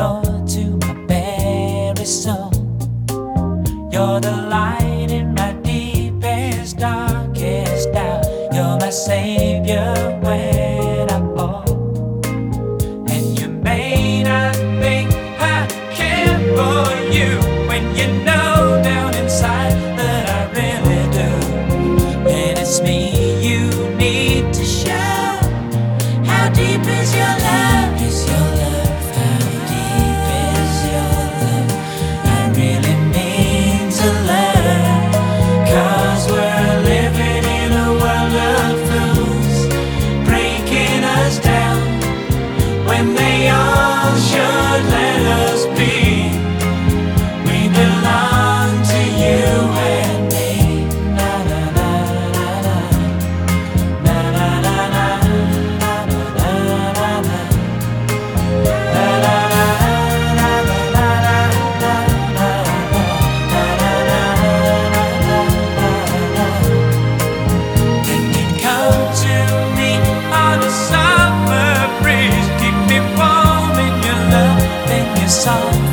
door to my very soul. You're the light in my deepest, darkest hour. You're my savior when I'm born. And you may not think I care for you when you know down inside that I really do. And it's me.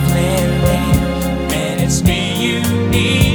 Playing, man, it's me you need.